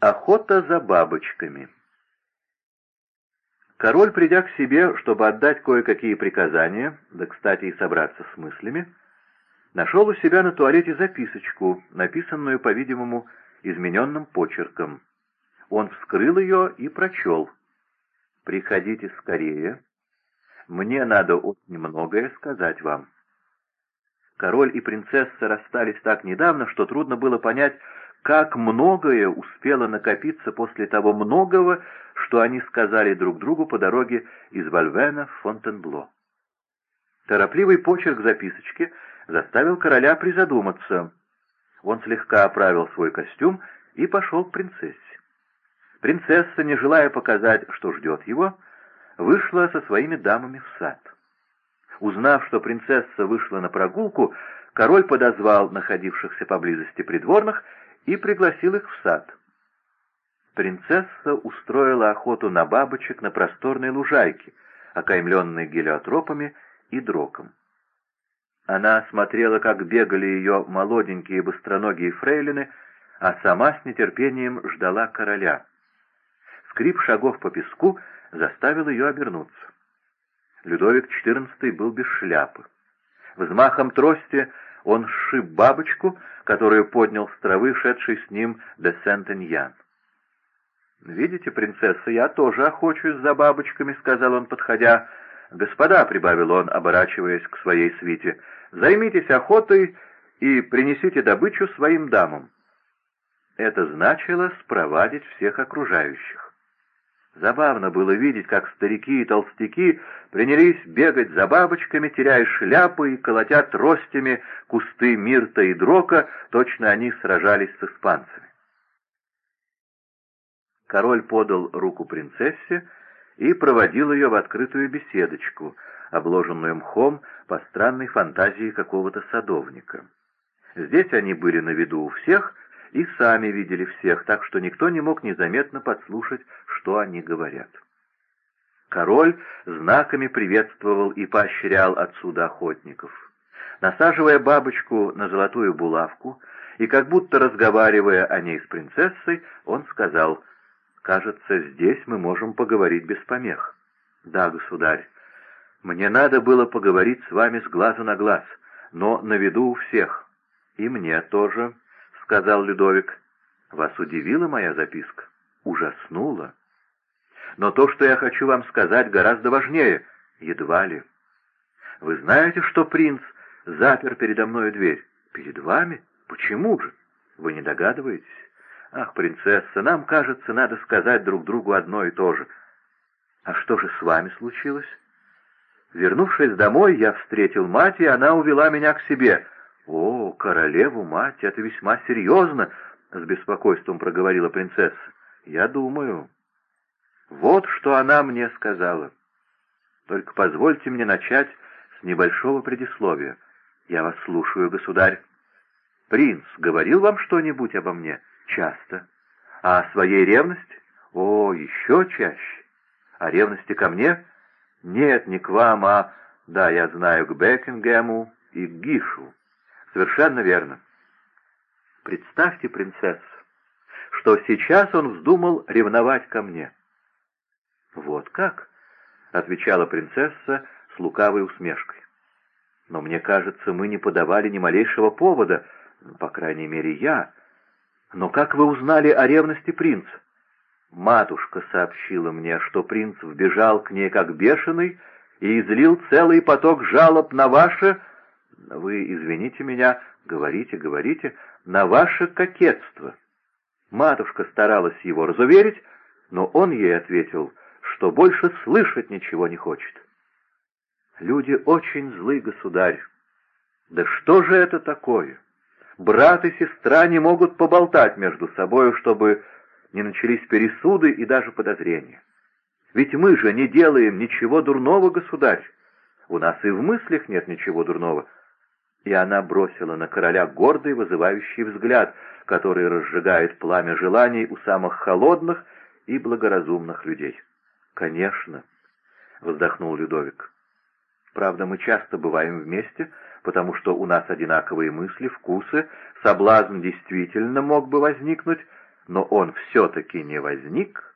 Охота за бабочками. Король, придя к себе, чтобы отдать кое-какие приказания, да, кстати, и собраться с мыслями, нашел у себя на туалете записочку, написанную, по-видимому, измененным почерком. Он вскрыл ее и прочел. «Приходите скорее. Мне надо очень многое сказать вам». Король и принцесса расстались так недавно, что трудно было понять, как многое успело накопиться после того многого, что они сказали друг другу по дороге из Вальвена в Фонтенбло. Торопливый почерк записочки заставил короля призадуматься. Он слегка оправил свой костюм и пошел к принцессе. Принцесса, не желая показать, что ждет его, вышла со своими дамами в сад. Узнав, что принцесса вышла на прогулку, король подозвал находившихся поблизости придворных и пригласил их в сад. Принцесса устроила охоту на бабочек на просторной лужайке, окаймленной гелиотропами и дроком. Она смотрела, как бегали ее молоденькие быстроногие фрейлины, а сама с нетерпением ждала короля. Скрип шагов по песку заставил ее обернуться. Людовик XIV был без шляпы. Взмахом трости он сшиб бабочку, которую поднял с травы шедший с ним де Сент-Эньян. «Видите, принцесса, я тоже охочусь за бабочками», — сказал он, подходя. «Господа», — прибавил он, оборачиваясь к своей свите, — «займитесь охотой и принесите добычу своим дамам». Это значило спровадить всех окружающих. Забавно было видеть, как старики и толстяки принялись бегать за бабочками, теряя шляпы и колотя тростями кусты мирта и дрока, точно они сражались с испанцами. Король подал руку принцессе и проводил ее в открытую беседочку, обложенную мхом по странной фантазии какого-то садовника. Здесь они были на виду у всех — и сами видели всех, так что никто не мог незаметно подслушать, что они говорят. Король знаками приветствовал и поощрял отсюда охотников. Насаживая бабочку на золотую булавку и как будто разговаривая о ней с принцессой, он сказал, «Кажется, здесь мы можем поговорить без помех». «Да, государь, мне надо было поговорить с вами с глазу на глаз, но на виду у всех. И мне тоже», — сказал Людовик. «Вас удивила моя записка?» «Ужаснула. Но то, что я хочу вам сказать, гораздо важнее. Едва ли. Вы знаете, что принц запер передо мной дверь? Перед вами? Почему же? Вы не догадываетесь? Ах, принцесса, нам, кажется, надо сказать друг другу одно и то же. А что же с вами случилось? Вернувшись домой, я встретил мать, и она увела меня к себе. О, королеву мать, это весьма серьезно, — с беспокойством проговорила принцесса. Я думаю, вот что она мне сказала. Только позвольте мне начать с небольшого предисловия. Я вас слушаю, государь. Принц говорил вам что-нибудь обо мне? Часто. А о своей ревности? О, еще чаще. О ревности ко мне? Нет, не к вам, а... Да, я знаю, к Бекингему и к Гишу. Совершенно верно. Представьте, принцесса, что сейчас он вздумал ревновать ко мне. «Вот как?» — отвечала принцесса с лукавой усмешкой. «Но мне кажется, мы не подавали ни малейшего повода, по крайней мере, я. Но как вы узнали о ревности принца?» Матушка сообщила мне, что принц вбежал к ней как бешеный и излил целый поток жалоб на ваше... Вы извините меня, говорите, говорите, на ваше кокетство. Матушка старалась его разуверить, но он ей ответил — что больше слышать ничего не хочет. Люди очень злы, государь. Да что же это такое? Брат и сестра не могут поболтать между собою, чтобы не начались пересуды и даже подозрения. Ведь мы же не делаем ничего дурного, государь. У нас и в мыслях нет ничего дурного. И она бросила на короля гордый вызывающий взгляд, который разжигает пламя желаний у самых холодных и благоразумных людей. «Конечно», — вздохнул Людовик. «Правда, мы часто бываем вместе, потому что у нас одинаковые мысли, вкусы, соблазн действительно мог бы возникнуть, но он все-таки не возник,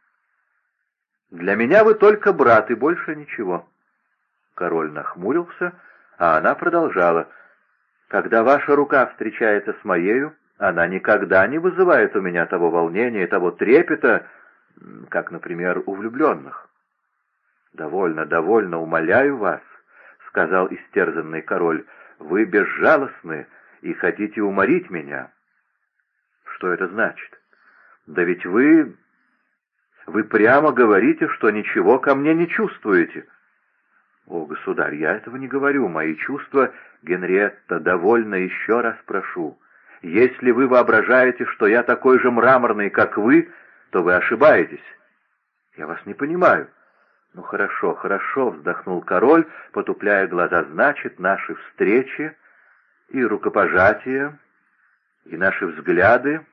для меня вы только брат и больше ничего. Король нахмурился, а она продолжала. Когда ваша рука встречается с моею, она никогда не вызывает у меня того волнения, того трепета, как, например, у влюбленных. «Довольно, довольно, умоляю вас», — сказал истерзанный король, — «вы безжалостны и хотите уморить меня». «Что это значит? Да ведь вы вы прямо говорите, что ничего ко мне не чувствуете. О, государь, я этого не говорю. Мои чувства, Генриетта, довольно еще раз прошу. Если вы воображаете, что я такой же мраморный, как вы, то вы ошибаетесь. Я вас не понимаю. Ну хорошо, хорошо, вздохнул король, потупляя глаза. Значит, наши встречи и рукопожатия, и наши взгляды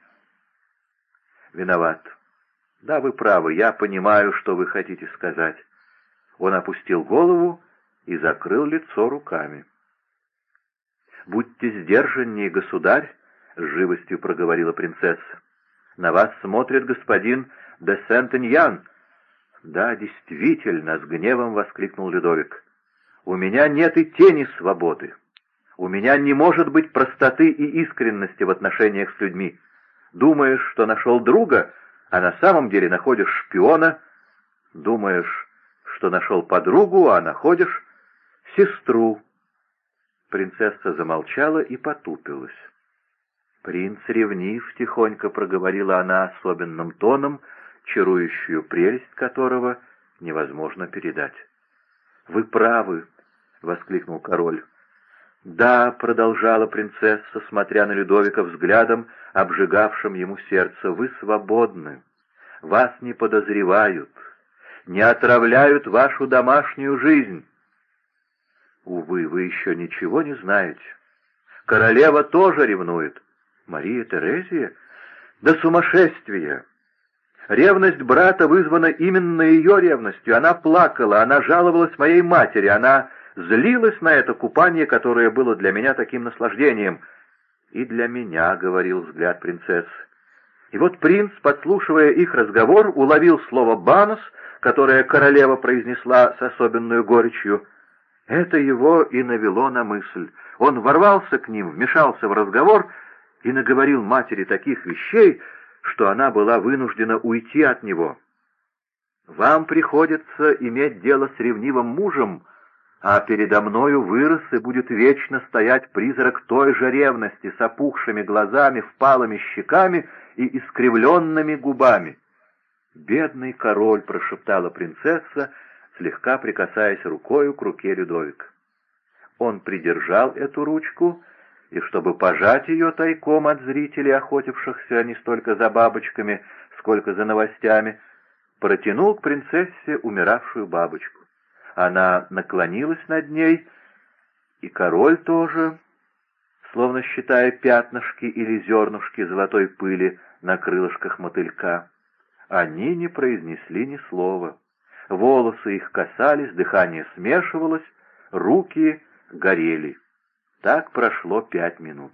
виноват. «Да, вы правы, я понимаю, что вы хотите сказать». Он опустил голову и закрыл лицо руками. «Будьте сдержаннее, государь», — с живостью проговорила принцесса. «На вас смотрит господин де Сент-Эньян». «Да, действительно», — с гневом воскликнул Людовик. «У меня нет и тени свободы. У меня не может быть простоты и искренности в отношениях с людьми. Думаешь, что нашел друга, а на самом деле находишь шпиона, думаешь, что нашел подругу, а находишь сестру. Принцесса замолчала и потупилась. «Принц ревнив», — тихонько проговорила она особенным тоном, чарующую прелесть которого невозможно передать. «Вы правы», — воскликнул король. «Да», — продолжала принцесса, смотря на Людовика взглядом, обжигавшим ему сердце, — «вы свободны, вас не подозревают, не отравляют вашу домашнюю жизнь». «Увы, вы еще ничего не знаете. Королева тоже ревнует. Мария Терезия? Да сумасшествие!» Ревность брата вызвана именно ее ревностью. Она плакала, она жаловалась моей матери, она злилась на это купание, которое было для меня таким наслаждением. «И для меня», — говорил взгляд принцессы. И вот принц, подслушивая их разговор, уловил слово «банос», которое королева произнесла с особенной горечью. Это его и навело на мысль. Он ворвался к ним, вмешался в разговор и наговорил матери таких вещей, что она была вынуждена уйти от него. «Вам приходится иметь дело с ревнивым мужем», а передо мною вырос и будет вечно стоять призрак той же ревности с опухшими глазами, впалыми щеками и искривленными губами. «Бедный король!» — прошептала принцесса, слегка прикасаясь рукою к руке Людовика. Он придержал эту ручку, и чтобы пожать ее тайком от зрителей, охотившихся не столько за бабочками, сколько за новостями, протянул к принцессе умиравшую бабочку. Она наклонилась над ней, и король тоже, словно считая пятнышки или зернышки золотой пыли на крылышках мотылька. Они не произнесли ни слова. Волосы их касались, дыхание смешивалось, руки горели. Так прошло пять минут.